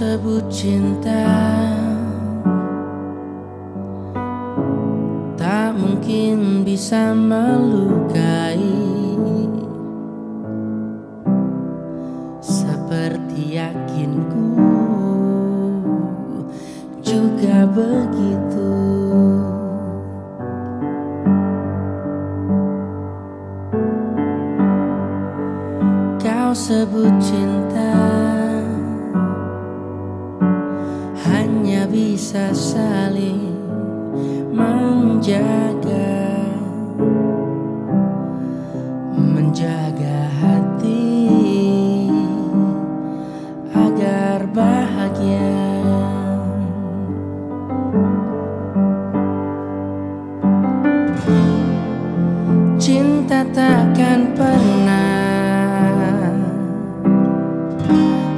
sebut cinta. Tak mungkin bisa melukai begitu. Kau sebut cinta Hanya bisa saling menjaga takkan pernah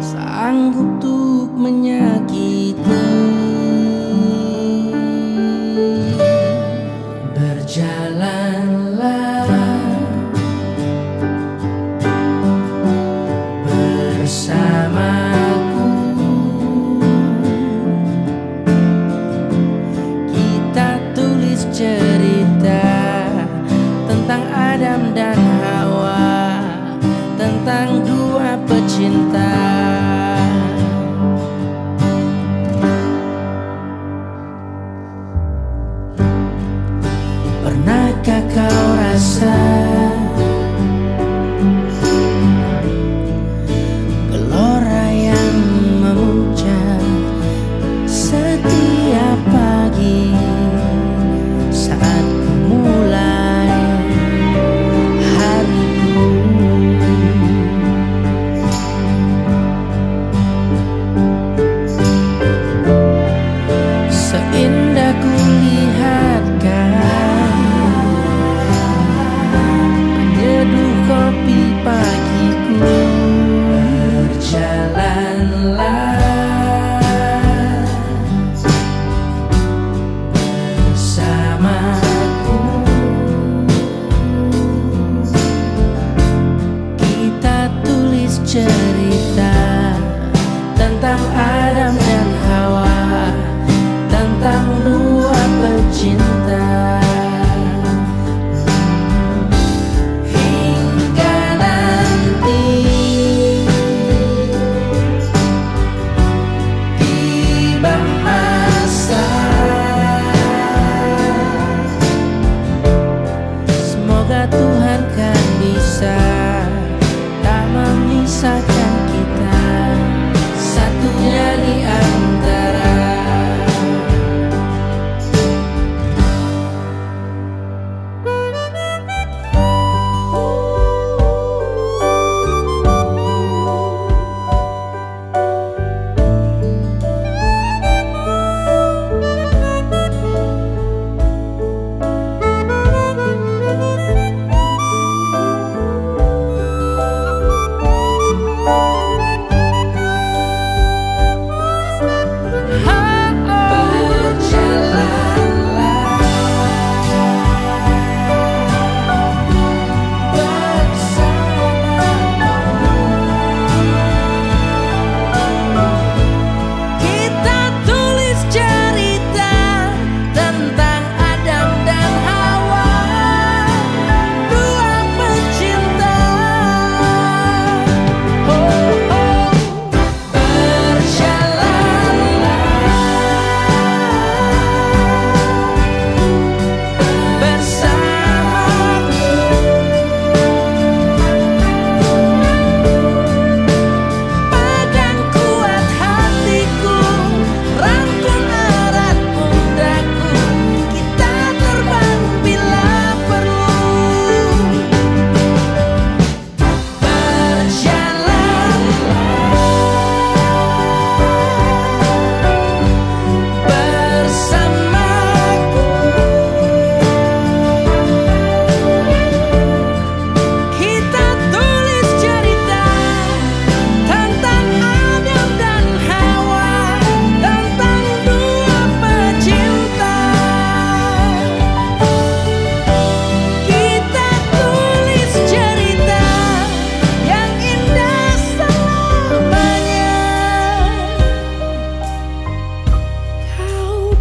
Sanggup untuk menyakiti Kakak kau rasa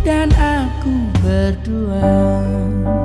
dan aku berdua.